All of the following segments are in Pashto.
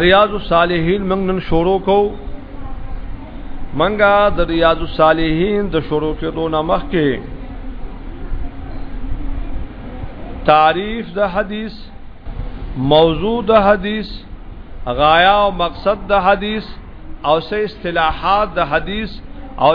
ریاض الصالحین موږ نن شروع کو منګه د ریاض الصالحین د شروع کېدو نه مخکې تعریف د حدیث موضوع د حدیث غایا او مقصد د حدیث او سه اصطلاحات د حدیث او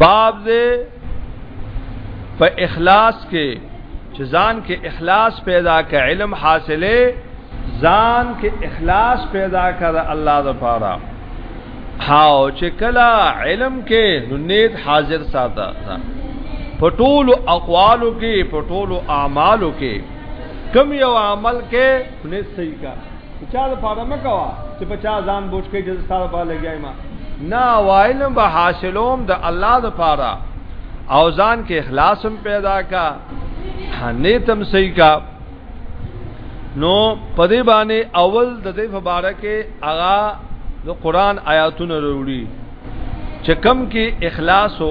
باب دې په اخلاص کې چې ځان کې اخلاص پیدا کړي علم حاصله ځان کې اخلاص پیدا کړه الله د پاره هاو چې کلا علم کې نیت حاضر ساته پټول اقوالو کې پټول اعمالو کې کم یو عمل کې نیت صحیح کا د چا لپاره مکوا چې په چا ځان بوج کې چې ستاره په لګیای ما نه وایلم به حاصلوم د الله لپاره او ځان کې اخلاصم پیدا کا نیتم صحیح کا نو پدې باندې اول د دې مبارکه اغا د قران آیاتونه وروړي چې کم کې اخلاص او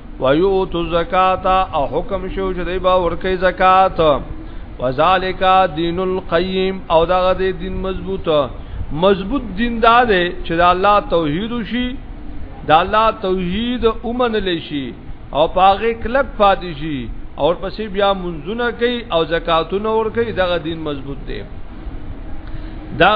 ويؤتو الزکات او حکم شو چې دی با ورکه زکات وذالک دین القیم او دغه دی دین مضبوط مضبوط دین دا دی چې د الله توحید شي د الله توحید اومن لشي او پاغه کلک پاتې شي او پسې بیا منځونه کوي او زکاتونه ور کوي دغه دین مضبوط دی دا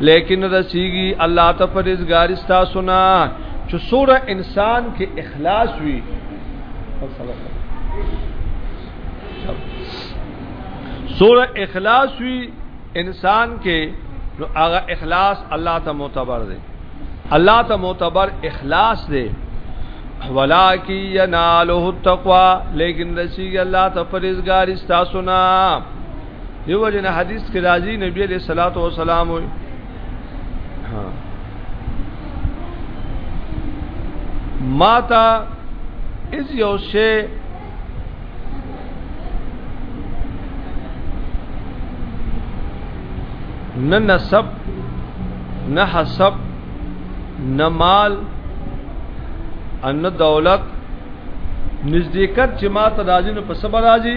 لیکن رسیږي الله ته پرېزګاری ستا سنا چې سوره انسان کې اخلاص وي سوره اخلاص وي انسان کې نو هغه اخلاص الله ته معتبر دی الله ته معتبر اخلاص دی ولاکی ینالو التقوا لیکن رسیږي الله ته پرېزګاری ستا سنا دیو جن حدیث کې راځي نبی علیہ الصلوۃ والسلام وي ماتا از یو شی نه نسب نه حسب نه مال ان دولت نزدېکت چې ما ته راځي نو په صبر راځي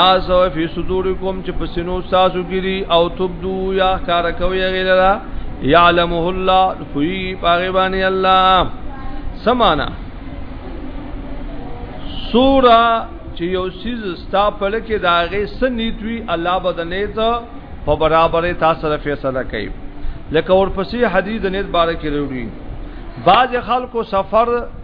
آسو فی صدورکم چې پسینو تاسو ګری او تبدو یا کار کوي غیرا یعلمه الله کوي پاغه باندې الله سمانا سورا چې یو سیز ستا په لکه داغه سنیتوی الله بدنه ته په برابرې تاسو سره فیصله کوي لکه ورپسې حدیث د نیت باره کې وروړي بعض خلکو سفر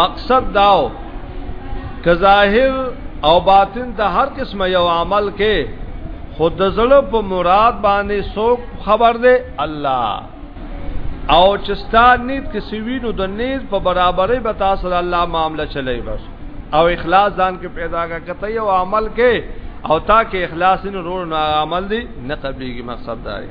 مقصد داو که ظاهر او باطن ته هر قسمه یو عمل کې خود د زړه په مراد باندې څوک خبر دی الله او چې ستا نیت کې سوي نو د نیت په برابرۍ به تاسو الله معاملې چلای بس او اخلاص ځان کې پیدا کا کته یو عمل کې او تا کې اخلاص نه رور نه عمل دی نه قبليږي مقصد دا دی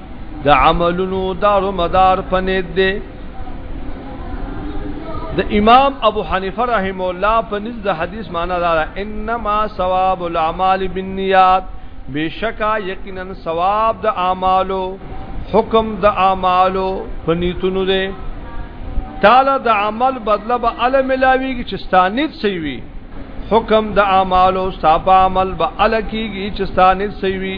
د عملونو دار و مدار پنید دی د امام ابو حنیفه رحم الله په نزد حدیث معنا دا انما ثواب الاعمال بالنیات بشکا یقینا ثواب د اعمالو حکم د اعمالو په نیتونو دی تعالی د عمل بدله به ال ملاویږي چې ستانیت سی وی حکم د اعمالو ستاپ عمل به ال کیږي چې ستانیت سی وی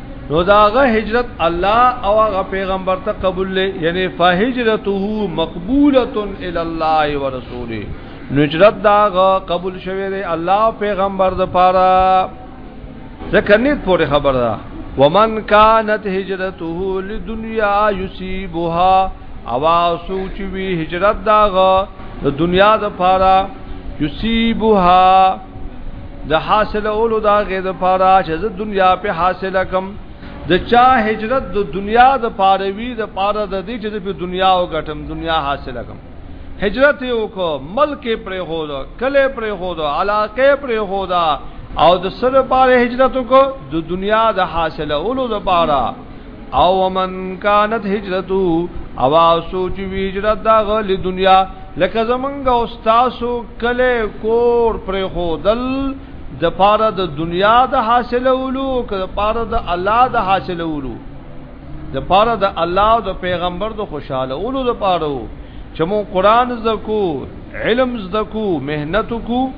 نو داغه هجرت الله او هغه پیغمبر ته قبول لې یعنی فهجرته مقبوله الی الله ورسوله نجرت داغه قبول شوه دی الله پیغمبر د پاره ځکه نیت پورې خبر ده ومن کانت هجرته لدنیا یصيبها اوا سوچ وی هجرت داغه د دنیا د پاره یصيبها د حاصل اولو دا غې د پاره چې د دنیا په حاصل کم د چا هجرت د دنیا د پاره وی د پاره د دې چې په دنیا او غټم دنیا حاصل کم هجرت یو کو ملک پر هو دا کله پر هو دا علاقه پر هو دا او د سره پاره هجرت کو د دنیا د حاصل اولو د پاره او ومن كانت هجرته او سوچ وی هجرت دا غل دنیا لکه زمونږ او تاسو کله کور پر خودل د پاره د دنیا د حاصلولو که د پاره د الله د حاصلولو د پاره د الله او د پیغمبر د خوشاله اولو د پاره چې مون قران زکو علم زکو مهنت کو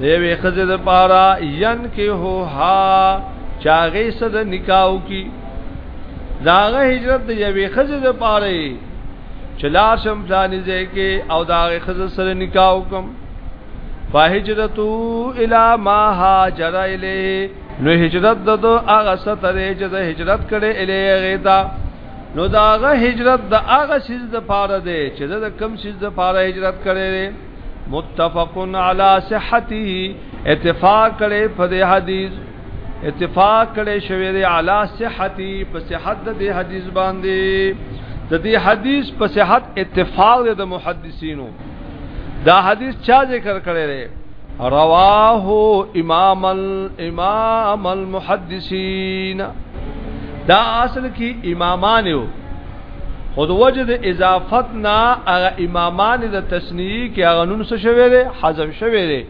دیوی خزه د پارا ین کې هو ها چاغې صد نکاو کی داغه هجرت د یوې خزه د پاره چلا شم فلانی ځای کې او داغه خزه سره نکاو کم فهجرتو الی ما هاجر الیه نو هجرت د دو هغه ستره چې د هجرت کړي الیه غیتا نو داغه هجرت د هغه سیز د پاره دی چې د کم سیز د پاره هجرت کړي متفق علی صحته اتفاق کړي په دې حدیث اتفاق کړي شوی دی علی صحته په صحت د دې حدیث باندې د دې حدیث په صحت اتفاق د محدثینو دا حدیث چا ذکر کړی دی رواه امام الامام المحدثین دا اصل کې امامان یو خود وجد اضافت نا اغا امامان دا تسنیی که اغا نون سا شوه ده حضب شوه ده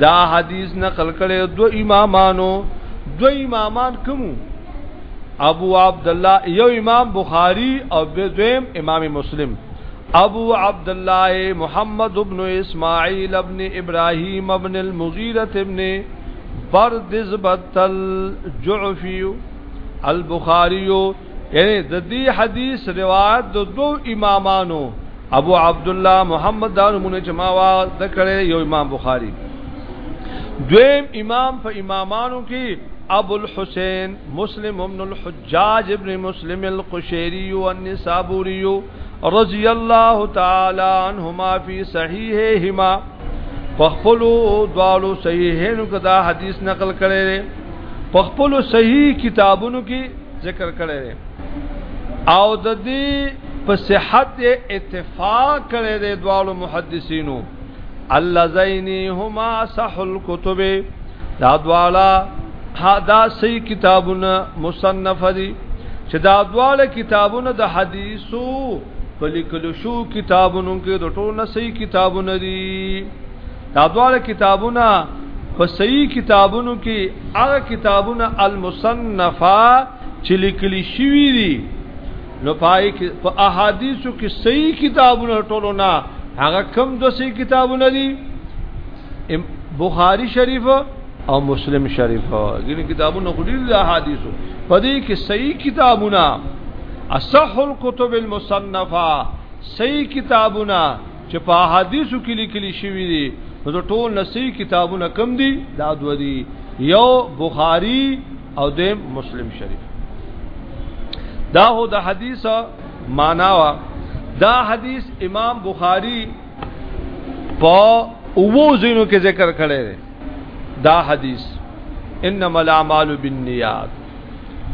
دا حدیث نقل کرده دو امامانو دو امامان کمو ابو عبدالله یو امام بخاری او دویم امام مسلم ابو عبدالله محمد ابن اسماعیل ابن ابراهیم ابن المغیرت ابن بردزبت الجعفی البخاریو یعنی د دې حدیث روایت د دوو امامانو ابو عبد الله محمد دارمونه چې ما وا ذکر یو امام بخاری دویم امام په امامانو کې ابو الحسین مسلم ابن الحجاج ابن مسلم القشيري والنسابوري رضی الله تعالی عنهما فی صحیحهما فخپلو دوالو صحیحینو کدا حدیث نقل کړي فخپلو صحیح کتابونو کې ذکر کړی دی او د دې په صحت اتفاق کړی دی دوالو محدثینو اللذین هما صح الكتب دا دوالا دا سی کتابونه مصنف دي چې دا دواله کتابونه د حدیثو په لیکلو شو کتابونو کې د ټولو صحیح کتابونه دي دا دواړه کتابونه په صحیح کتابونو کې هغه کتابونه المصنفه چې لیکل شوی دي نو پای کې په احادیثو کې صحیح کتابونه ټولو نه هغه کم دو صحیح کتابونه دي بخاری شریف او مسلم شریف ګینه کتابونه خو ډیر د احادیثو په دې کې صحیح کتابونه اصح الكتب المصنفه صحیح کتابونه چې په حدیثو کې لیکل شوی دی نو ټول نسی کتابونه کم دي دا دو دي یو بخاری او دیم مسلم شریف دا هو د حدیث معنا وا دا حدیث امام بخاری په اوو زینو کې ذکر کړی دا حدیث انما الاعمال بالنیات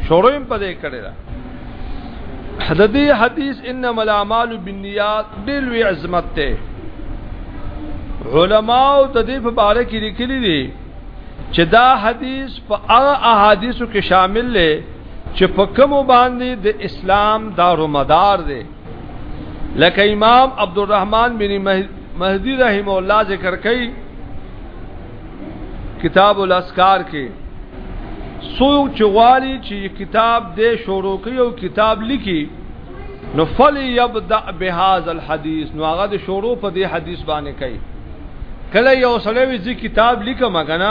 شروع هم پدې کړی دا حددی حدیث انما الاعمال بالنیات ډېر وی عظمت ته علماء د دې په اړه کې لیکلي دي چې دا حدیث په هغه احادیثو کې شامل دی چې په کوم باندې د اسلام دارو مدار دی لکه امام عبدالرحمن بن مهدی رحم الله ذکر کوي کتاب الاسکار کې سوق چغوالی چې کتاب دې شروع کوي او کتاب لیکي نو فل یبدا بهذا الحديث نو هغه د شروع په دې حدیث باندې کوي کله یو سړی وی کتاب لیکم کنه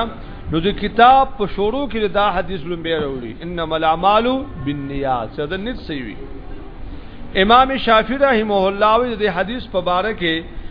نو د کتاب په شروع کې دا حدیث لومبه وروړي انما الاعمال بالنیات څه د نیت سیوی امام شافعی رحمه الله د حدیث په باره کې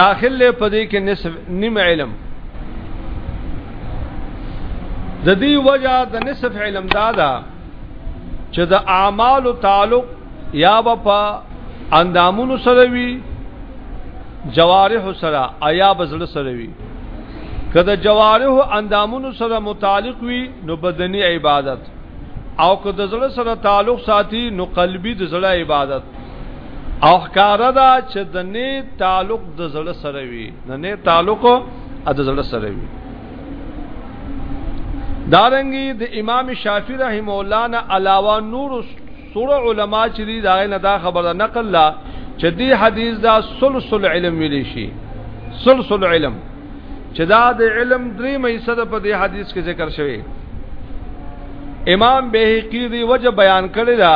داخل له پدې کې نصف نیم علم د دې وجہ د نصف علم دادا چې د اعمال تعلق یا په اندامونو سره وي جوارح سره ایا بزړه سره وي کله جوارح اندامونو سره متعلق وي نو بدني عبادت او که د زړه سره تعلق ساتي نو قلبي د زړه عبادت او ښکارا دا چې د نیت تعلق د زړه سره وي د نیت تعلق د زړه سره وي دارنګي د امام شافعي رحم الله نه علاوه نور سور علما چې دی دا نه دا خبره نقل لا چې دی حدیث دا سلسل علم ویل شي سلسل علم چې دا د علم درې مې صد په دې حدیث کې ذکر شوی امام بهقی دی وجه بیان کړی دا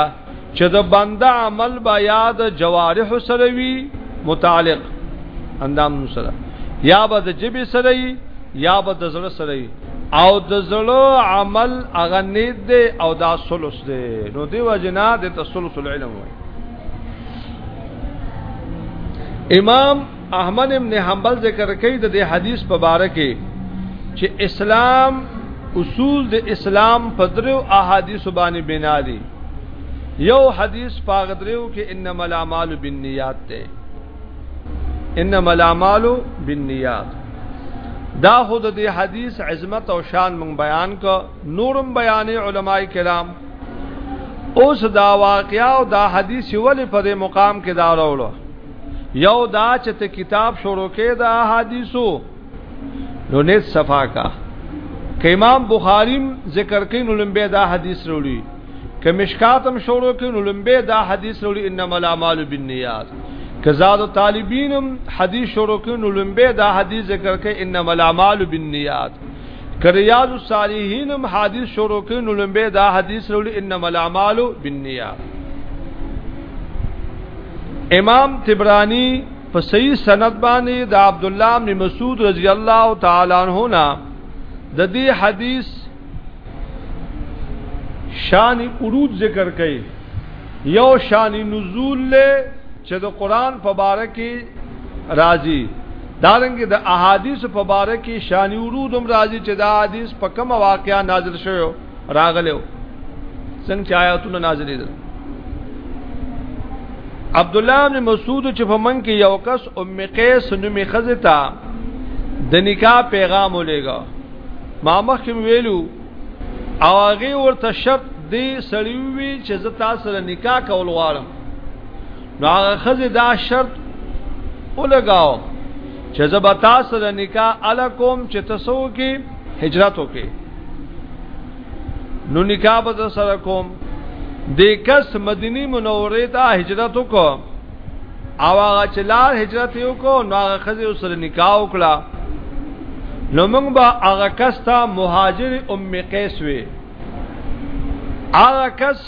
چې د بنده عمل با یاد جوارح سره وی متعلق اندام سره یا به د جبه سره یا به د زړه سره او د زړه عمل اغه نید دی او دا سلس دی نو دی وجنا د تسلسل علم وای امام احمد ابن حنبل ذکر کوي د دې حدیث په باره کې چې اسلام اصول د اسلام په درو احادیث باندې بنا دي یو حدیث پاغ درو کې انما الاعمال بالنیات ده انما الاعمال بالنیات دا خود د حدیث عظمت او شان مون بیان کو نورم بیان علماء کرام اوس دا واقعیا او دا حدیث ولې په مقام کې دا راوړو یو دا چې ته کتاب شروع کې دا حدیثو نو نیت صفا کا که امام بخاریم ذکر کین لمبه دا حدیث وروړي که مشکاتم شروع کین لمبه دا حدیث وروړي انما الاعمال بالنیات که زاد طالبینم حدیث شروع کین لمبه دا حدیث ذکر کین انما الاعمال بالنیات که ریاض الصالحینم حدیث شروع کین لمبه دا حدیث وروړي انما الاعمال بالنیات امام تبرانی په صحیح سند باندې د عبد الله بن مسعود رضی الله تعالی عنہ نه د دې حدیث شان ورود ذکر کړي یو شان نزول له چې د قران په باره کې راځي دارنګ د احادیث په باره کې شان ورود هم راځي چې دا حدیث په کوم واقعیا نازل شوی راغلی و څنګه چې آیاتونه نازلېدل عبد الله بن مسعود چې په من کې یو کس ام قیس نومې خزه تا د نکاح پیغام ولېګا ما مخکې ویلو او هغه ورته شرط دی سړی وی چې زه تاسو سره نکاح کول غواړم نو هغه خزه دا شرط ولګاو چې زبا تاسو د نکاح الکم چې تاسو کې هجرت وکې نو نکاح به سره کوم د کس مدینی منورې ته هجرت وکړ او هغه چې لار هجرت یو کو نو هغه خزه سره نکاح وکړه نو موږ به هغه کس ته مهاجر ام قیس وی هغه کس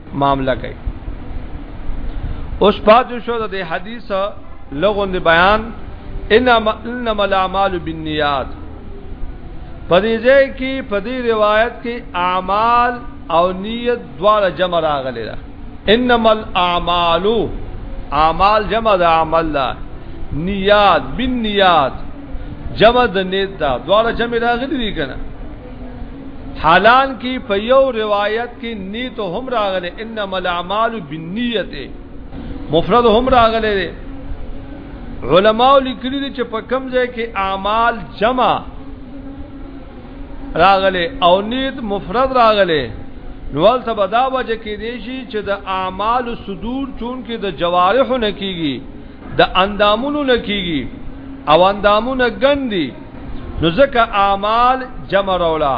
معاملہ کوي اوس پاتې شو د حدیث لغوند بیان انما انما الاعمال بالنیات پدې ځای کې پدې روایت کې اعمال او نیت دواړه جمع راغلي ده انما الاعمال اعمال جمع د عمل ده نیات بالنیات جمع د نیت ده دواړه جمع راغلي دي کنه حالان کی په یو روایت کې نیت هم راغله انما الاعمال بالنیت مفرد هم راغله دي علماء لیکلي دي چې په کم ځای کې اعمال جمع راغله او نیت مفرد راغله نوال ته بدا وجه کې دي چې د اعمال صدور چون کې د جوارح نه کیږي د اندامونو نه کیږي او اندامونه ګندي نو ځکه اعمال جمع راولا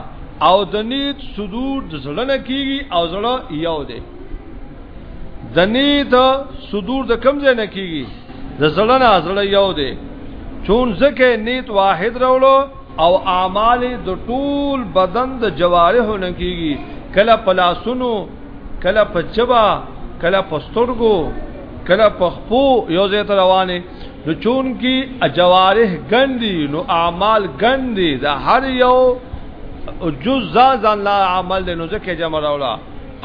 او د نیت صدور د زړه نه کیږي او زړه یو دی د نیت صدور د کم ځای نه کیږي د زړه نه زړه یو دی چون ځکه نیت واحد راولو او اعمال د ټول بدن د جوارح نه کیږي کله پلاسونو کله پچبا کله پسترګو کله پخپو یو ځای روانه نو چون کی جوارح ګندي نو اعمال ګندي دا هر یو جز ځان لا عمل دی نو ځکه جمع راولا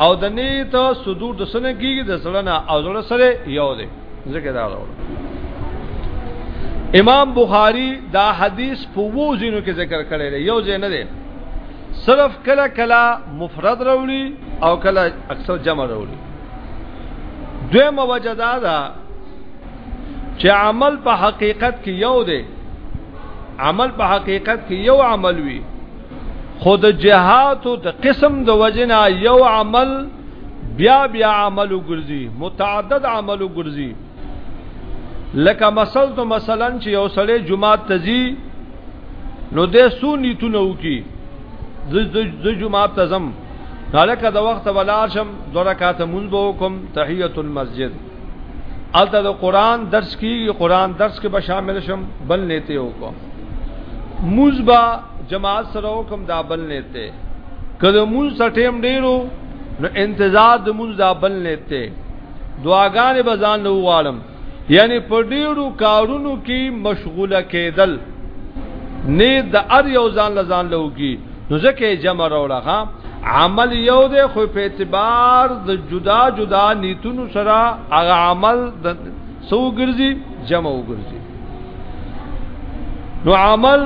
او د نیت صدور د سنه کیږي د سړنه او زړه سره یو دی ځکه دا راولا امام بخاری دا حدیث په وو زینو کې ذکر کړی دی یو ځای نه دی صرف کله کله مفرد راوړي او کله اکثر جمع راوړي دویمه وجه دا ده چې عمل په حقیقت کې یو دی عمل په حقیقت کې یو عمل وي خود جهاد او د قسم د وجنا یو عمل بیا بیا عمل ګرځي متعدد عمل ګرځي لکه مثلا تو مثلا چې یو سړی جمعه تزي نو د سونی تونه وکي د جمعه تزم نالکه د وخت بلاشم دوه رکعات منځ وکم تحیت المسجد الته د قران درس کیږي قران درس کې به شامل شم بل نیته وکړو موزبا جماعت سره حکم دا بل نیته کله موز سټیم ډیرو نو انتظار د موز دا بل نیته دعاګانې به ځان له واړم یعنی په ډیرو کارونو کې مشغوله کېدل نه د ار یو ځان لزان لوګي نو ځکه جمع راولغه عمل یو دی خو په اعتبار د جدا جدا نیتونو سره هغه عمل د سو ګرځي جمع وګرځي نو عمل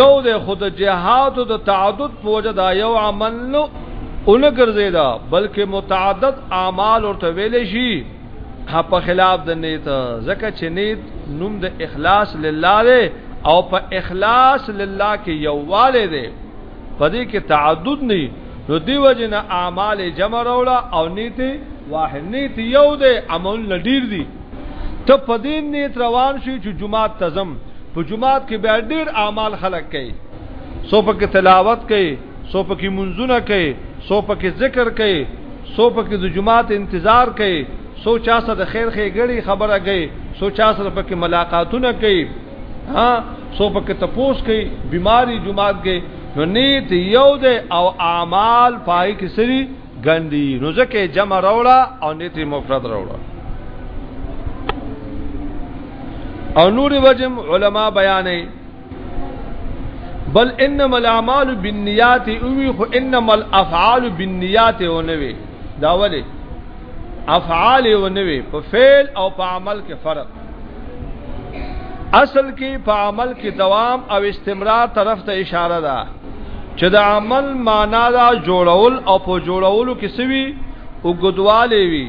یو دی خو د جهاد او د تعدد په وجه دا یو عمل نو اون ګرځي دا بلکې متعدد اعمال ورته ویل شي په خلاف د نیت زکه چې نیت نوم د اخلاص لله دی او په اخلاص لله کې یوواله دی په دې کې تعدد نه نو دیو جن اعمال جمع راوړه او نیت واحد نیت یو دی عمل لډیر دی ته په دې نیت روان شې چې جمعه تزم په جمعه کې بیا ډیر اعمال خلق کوي سو په کې تلاوت کوي سو په کې منځونه کوي سو په کې ذکر کوي سو پکې د جمعات انتظار کوي سو چا سره د خیر خې غړي خبره کوي سو چا سره پکې ملاقاتونه کوي ها سو پکې تپوس کوي بیماری جمعات کې نو نیت یو ده او اعمال پای کې سری ګندي نو ځکه جمع راوړه او نیت مفرد راوړه او نور وجم علما بیانې بل انما الاعمال بالنیات اوی خو انما الافعال بالنیات او نه وی دا ولی افعال او نه وی په فعل او په عمل کې فرق اصل کې په عمل کې دوام او استمرار طرف ته اشاره ده چې د عمل معنا دا جوړول او په جوړولو کې سوي او ګدواله وي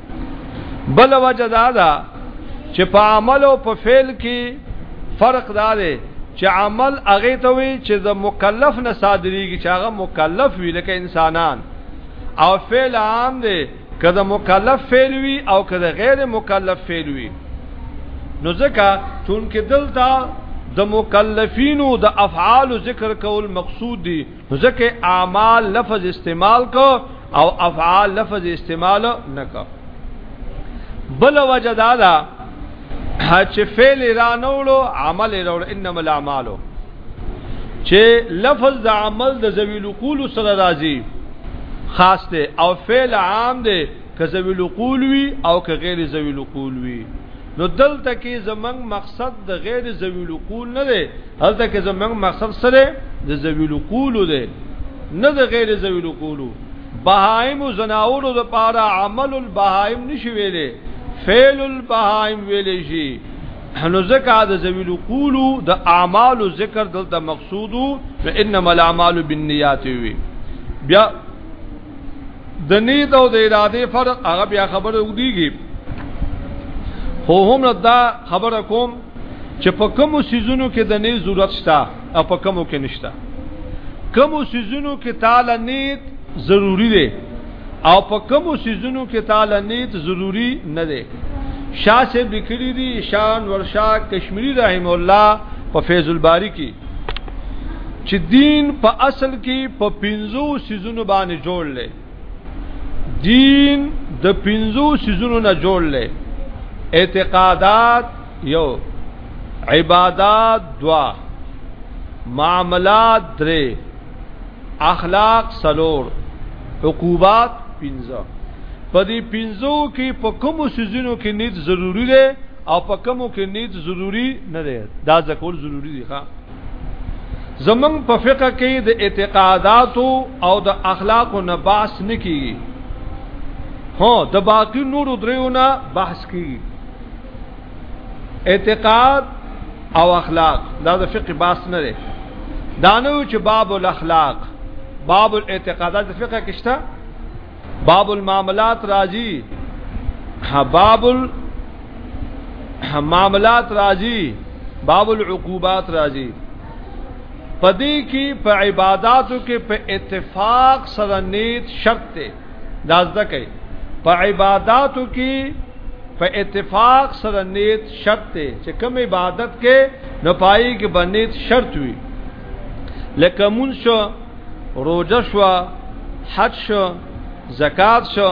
بل وجه دا ده چې په عمل او په فعل کې فرق دا دی چې عمل هغه ته وي چې د مکلف نه صادريږي چې هغه مکلف وي لکه انسانان او فعل عام دی کله مکلف فعل وي او کله غیر مکلف فعل وي نو ځکه چون کې دلته د مکلفینو د افعال ذکر کول مقصود دی نو ځکه اعمال لفظ استعمال کو او افعال لفظ استعمال نه کو بل وجه دا دا چې فعل را نوړو عمل وروړو انما الاعمال چې لفظ د عمل د ذویل قول سره راځي خاص دی او فعل عام دی که ذویل قول وي او که غیر ذویل قول وي نو دلته کې زمنګ مقصد د غیر ذویل قول نه دی هلته کې زموږ مقصد سره د ذویل قول دی نه د غیر ذویل قول بهایم او زناور د پاره عمل البهایم نشي ویلې فعل البهایم ویلې شي نو زکه د ذویل قول د اعمال ذکر دلته مقصود انما الاعمال بالنیات وی بیا د نیت او د اراده فرق هغه بیا خبره ودیږي خو هم دا خبره کوم چې په کومو سيزونو کې د نه ضرورت شته او په کومو کې نشته کومو سيزونو کې تعالی نیت ضروری دی او په کومو سيزونو کې تعالی نیت ضروری نه دی شاه سے بکری دی شان ورشا کشمیری رحم الله په فیض الباری کې چې دین په اصل کې په 50 سيزونو باندې جوړ لې دین د پنځو سيزونو نه جوړ لې اعتقادات یو عبادات دوا معاملات درې اخلاق سلور عقوبات پنځه په دې پنځو کې په کوم سيزونو کې نیت ضروری دی او په کومو کې نیت ضروری نه دی دا ذکر ضروری دی ښا زمنګ په فقہ کې د اعتقادات او د اخلاق نه بحث نکي هو د باقی نور دریونه بحث کی اعتقاد او اخلاق دا د فقه بحث نه دی دانو چې باب الاخلاق باب الاعتقادات فقه کې شته باب المعاملات راځي باب المعاملات راځي باب العقوبات راځي پدې کې په عبادتو کې په اتفاق سره نیت شرط دی دا ځکه په عبادتو کې په اتفاق سره نیت شرط دی چې کوم عبادت کې نه پایي کې بنیت شرط وي لکه مونږ روزه شو حج شو زکات شو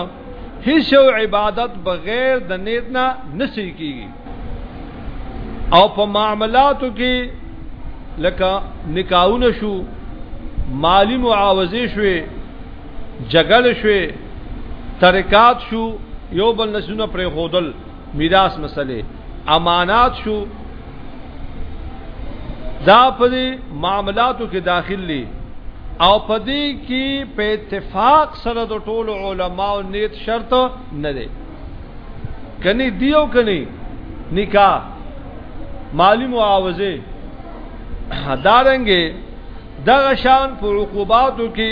هیڅ عبادت بغیر د نیت نه نسی کیږي او په معاملاتو کې لکه نکاحونه شو مالی معاوضه شوه جګل شوه ترکات شو یو بل نسونه پر خودل میراث مسلې امانات شو دا په دې معاملاتو کې داخل دي او په دې کې په اتفاق سره د ټولو علماو نیت شرط نه دی کني دیو کني نکاح مالی معاوضه دارنګه دغه شان په عقوباتو کې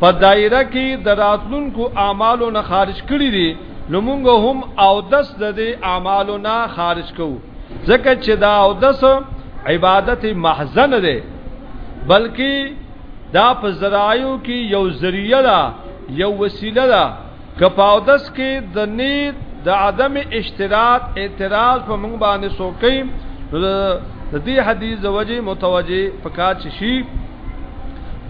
په دایره کې د راتلونکو اعمالو نه خارج کړی دي نو موږ هم او دس د دې اعمالو نه خارج کوو ځکه چې دا او دس عبادت محزن ده بلکې دا په زرایو کې یو ذریعہ ده یو وسیله ده که په اودس کې د نیت د عدم اشتراط اعتراض په موږ باندې سوکې نو د دې حدیث د وجه متوجه پکات شي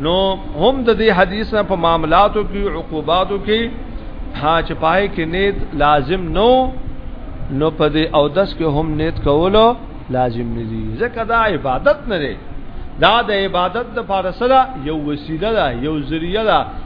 نو هم د دې حدیث نه په معاملاتو کې عقوباتو کې ها چې پای کې نیت لازم نو نو په دې او دس کې هم نیت کولو لازم نه دي ځکه دا عبادت نه دی دا د عبادت د فارسره یو وسیله ده یو ذریعہ ده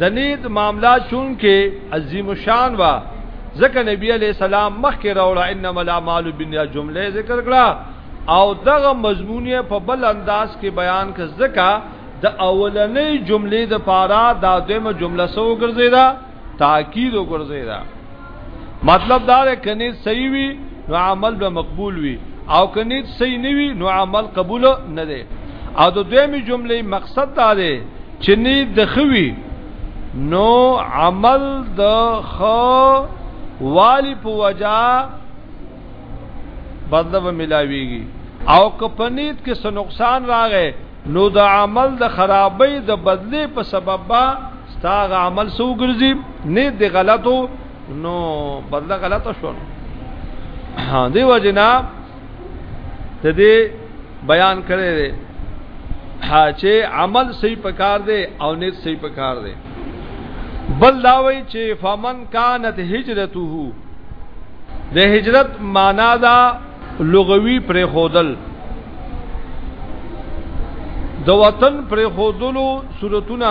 دنید معاملہ چونکه عظیم شان وا ځکه نبی علی السلام مخکې راوړه انما الاعمال بالنیات جمله ذکر کړه او دغه مضمون په بل انداز کې بیان کړ ځکه د اولنې جملې د پاره دا دویمه جمله سو ګرځیدا تاکید وګرځیدا مطلب دا دی کني صحیح وي نو عمل به مقبول وي او کني صحیح نه وي نو عمل قبول نه دی او د دویمه جملې مقصد دا دی چې نه د خوي نو عمل د خو والی په وجا بدله ملاويږي او کپنیت کې څه نقصان راغې نو د عمل د خرابۍ د بدلې په سبب با ستا غ عمل سو ګرځي نه د غلطو نو بدله غلطه شو دی وجنا ته دې بیان کړی دی چې عمل صحیح پکار دی او نیت صحیح پکار دی بل داوي چې فمن کانت هجرته د هجرت معنا دا لغوي پر خودل د وطن پر خودلو صورتونه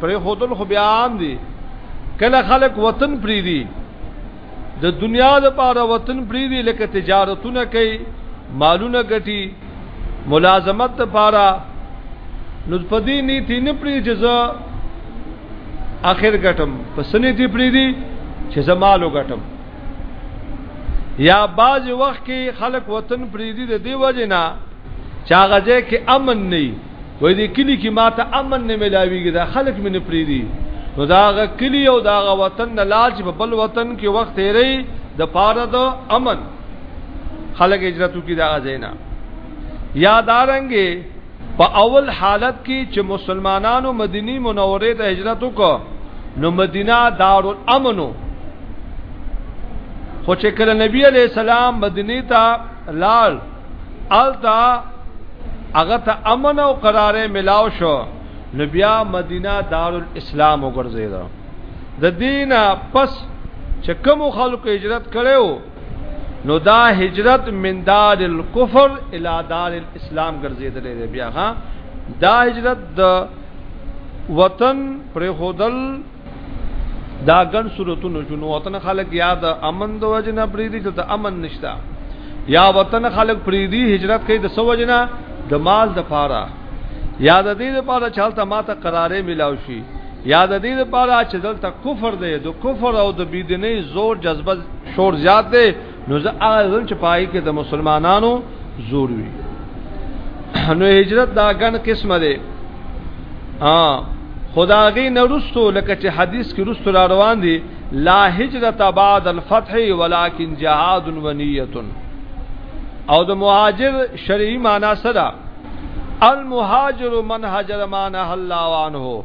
پر خودل خو بیا عام دي کله خلک وطن پری دي د دنیا د پاره وطن پری دي لکه تجارتونه کوي مالونه ګټي ملازمت د پاره نو په دې نیت نه پری جزا اخر ګټم په سنې دې پری دي چې زمالو ګټم یا بعض وخت کې خلک وطن پریدي د دی وجه نه چاغځه کې امن نه وي د کلی کې ماته امن نه ملاويږي دا خلک مې نه پریدي نو داغه کلی او داغه وطن نه لال چې په بل وطن کې وخت تیری د پاره د امن خلک هجرت کی دا غزینا یادارنګي په اول حالت کې چې مسلمانانو مدینی منوره ته هجرت وکړ نو مدینه دار الامن خو چې کله نبی علی السلام مدینه ته لال التا هغه ته امن او قرار ملاو شو نو بیا مدینه دار الاسلام وګرځیدا د دینه پس چې کوم خلکو هجرت کړو نو دا هجرت من دار الكفر الى دار الاسلام ګرځیدلې دی بیا ها دا هجرت د وطن پر خودل دا ګن صورتونو جنو وطن خلق یا د امن د وجنه پریدي چې د امن نشتا یا وطن خلق پریدي هجرت کوي د سو وجنه د مال د پاره یا د دې لپاره چې حالت ماته قرارې ملاوي شي یا د دې لپاره چې دلته کفر دی د کفر او د بيدینۍ زور جذبه شور زیات دی نو زه هغه ځل چې پای کې د مسلمانانو زور وي نو هجرت دا ګن قسمه دی ا خداغي نرستو لکه چې حدیث کې رستو را روان دي لا هجرت بعد الفتح ولكن جهاد ونيه او د مهاجر شرعي معنی سره المهاجر من هاجر معنی الله عنه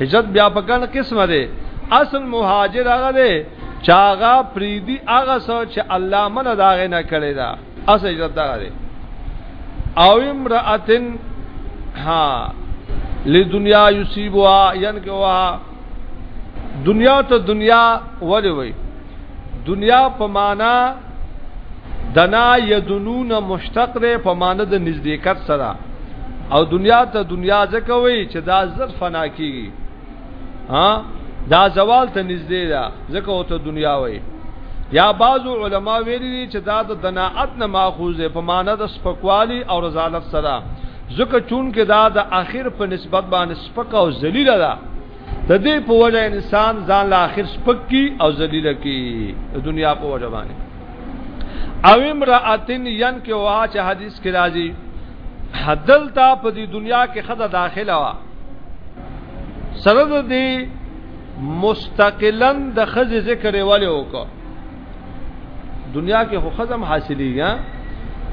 هجرت بیا په ګن قسمه دی اصل مهاجر هغه دی چاغه پریدي هغه سو چې الله من داغه نه کړی دا اس هجرت دغه دی او امراتن ها لدنیا یصيبها ينکوا دنیا ته دنیا ولې وای دنیا په معنا دنا یدنون مشتق ده په معنا د نزدېکت سره او دنیا ته دنیا ځکه وای چې دا زر فنا کیږي ها دا زوال ته نږدې ده ځکه او ته دنیا وای یا بعض علما ویلي دي چې دا د دناعت نه ماخوذ په معنی د سپکوالي او رضالت سره ځکه چون کې دا د اخر په نسبت باندې سپک او ذلیل ده د دې په وجه انسان ځان له اخر سپک کی او ذلیل کی د دنیا په وجه باندې او امراتن ين کې واچ حدیث کې راځي حدلتا په دې دنیا کې خدا داخله وا سره د دې مستقلا د خزې ذکر والے وکړه دنیا کې خو خزم حاصلېږي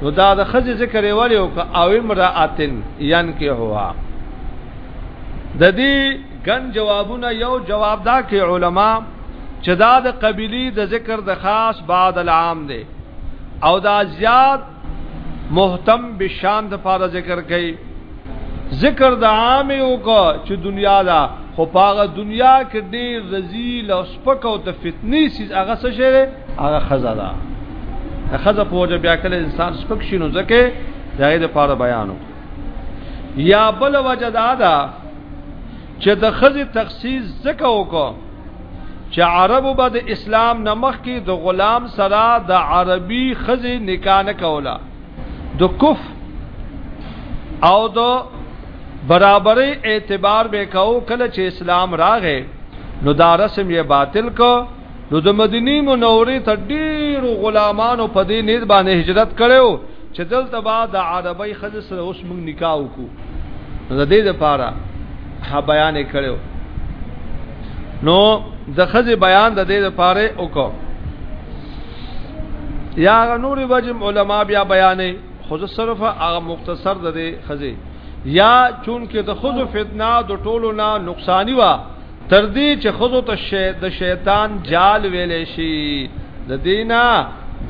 نو دا د خزې ذکر والے وکړه او امراتن یان کې هوا د دې ګن جوابونه یو جواب دا کې علما چې دا د قبيلي د ذکر د خاص بعد العام دی او دا زیات مهتم بشان د پاره ذکر کړي ذکر د عام یو کو چې دنیا دا خو پاغه دنیا کې ډیر رزیل او سپک او د فتنی سیز هغه څه شری هغه خزالا د خزه په وجه بیا کله انسان سپک شینو ځکه دغه د پاره بیانو یا بل وجه دا ده چې د خزه تخصیص ځکه وکړه چې عربو به د اسلام نمخ کې د غلام سره د عربي خزي نکاح نه کوله د کف او د برابرۍ اعتبار به کاو کله چې اسلام راغې نو دا رسم یې باطل کو نو د مدینی منورې ته ډیرو غلامانو په دې نیت باندې هجرت کړو چې دلته با د عربی خزه سره اوس موږ نکاح وکړو د دې لپاره ها بیان کړو نو د خزه بیان د دې لپاره وکړو یا نور وجم علما بیا بیانې خو صرف هغه مختصر د دې خزه یا چون کې د خزه فتنه د ټولو نه نقصانی وا تر دې چې خزو ته شی د شیطان جال ویلې شي د دینا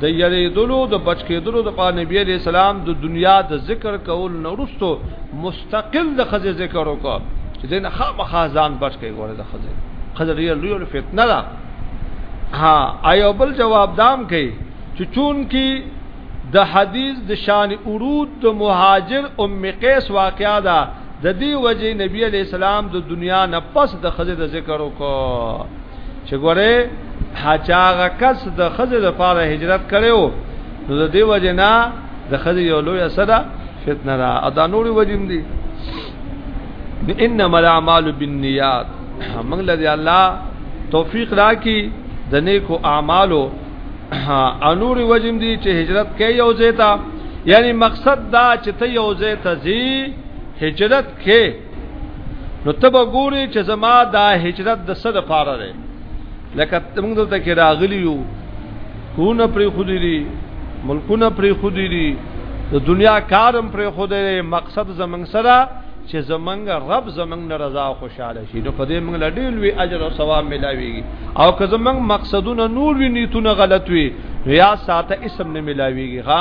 د یریدلو د بچ کېدلو د پاره نبی علی السلام د دنیا د ذکر کول نه ورستو مستقل د خزې ذکر وکړ چې دین خامخا ځان بچ کې ګوره د خزې خزې ډیر لوی فتنه ده ها ایو بل جواب دام کوي چې چون کې د حدیث د شان عروض د مهاجر ام قیس واقعا ده د دې وجه نبی علی السلام د دنیا نه پس د خزه د ذکر وکړو چې ګوره حاجاغه کس د خزه د پاره هجرت کړو نو د دې وجه نه د خزه یو لوی سره فتنه را ادا نور وجم دي انما الاعمال بالنیات موږ لدی الله توفیق راکړي د نیکو اعمالو انور وجم دي چې هجرت کوي او زیتا یعنی مقصد دا چې ته یو زیتا زی هجرت کې نو تب ګوري چې زما دا هجرت د صد پاره ده لکه موږ دلته کې راغلی یو کونه پرې خودي دي ملکونه پرې خودي دي د دنیا کارم پرې خودي مقصد زمنګ سره چې زمنګ رب زمنګ نه رضا او خوشاله شي نو په دې موږ لډې لوی اجر او ثواب ملاويږي او که زمنګ مقصدونه نور وي نیتونه غلط وي یا ساته اسم نه ملاويږي ها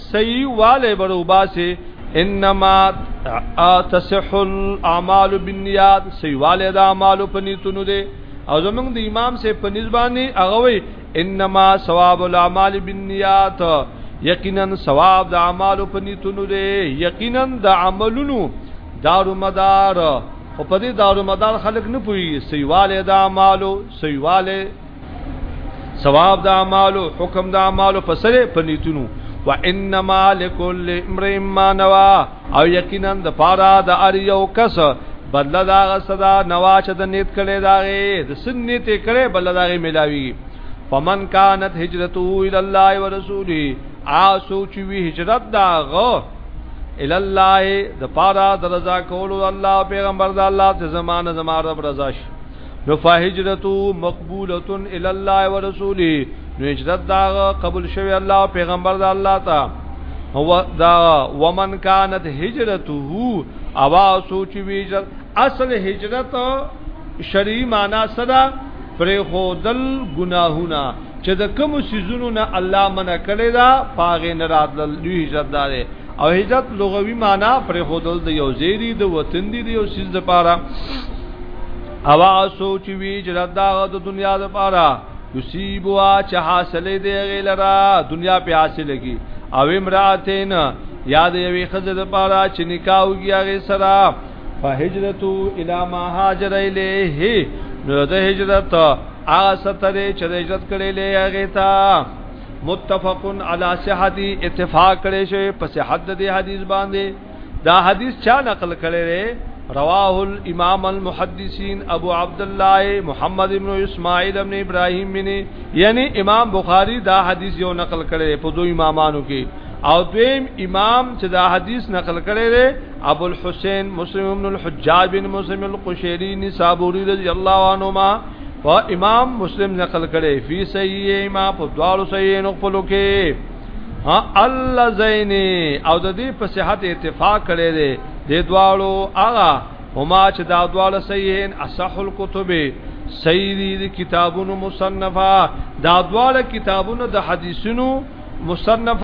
صحیح والے بروبا سے انما تصح الاعمال بالنیات صحیح والے دا اعمال په نیتونو دي او زمونږ د امام سے په نسبانی هغه وی انما ثواب الاعمال بالنیات یقینا ثواب د اعمال په نیتونو دي یقینا د عملونو دارو مدار خو په دې دارو مدار خلک نه پوي صحیح والے دا اعمال صحیح والے ثواب د اعمالو حکم د اعمالو په سره په نیتونو وانما لكل امرئ ما نوى او یقینا د پاره د ار یو کس بدل دا صدا نوا چې د نیت کړي داغه د سنت کړي بدل داغه ملاوي فمن كانت هجرته الى الله ورسوله آ سوچ وی هجرت داغه الى الله د پاره د رضا کولو الله پیغمبر د الله ته زمانه زماره رضا شي نو فهجرته مقبوله الی الله ورسوله نو هجرت دا قبول شوی الله او پیغمبر دا الله تا هو دا ومن کانت هجرته اوا سوچ وی هجرت اصل هجرت شرعی معنا صدا پر خودل گناهونه چې د کوم سيزونو نه الله منع کړی دا پاغه نه راتل لوی هجرت دار او هجرت لغوي معنی پر خودل د یو زیری د وطن دی د یو سیز د پاره او سوچ وی چې دا د دنیا د پاره یصيب وا چې حاصلې دی غیلرا دنیا په حاصله کی او امراتین یاد یوې خزه د پاره چې نکاح وږي هغه سره فهجرتو الی ما هاجر الیه نو د هجرت هغه ستره چې د هجرت کړي لې هغه ته متفق علی صحت اتفاق کړي شوی په صحت د حدیث باندې دا حدیث چا نقل کړي لري رواه الامام المحدثین ابو عبد الله محمد ابن اسماعیل ابن ابراهیم بن یعنی امام بخاری دا حدیث یو نقل کړي په دوه امامانو کې او دویم امام چې دا حدیث نقل کړي لري ابو الحسین مسلم ابن الحجاج بن مسلم القشیری نسابوری رضی الله عنهما او امام مسلم نقل کړي فی صحیح ما په دوالو صحیح نو خپلو کې ها الله زینی او د دې په صحت اتفاق کړي دي د دوالو اغا هما چې دا دوالو صحیحین اصح الكتب سیدی د کتابونو مصنفه دا دوالو کتابونو د حدیثونو مصنفه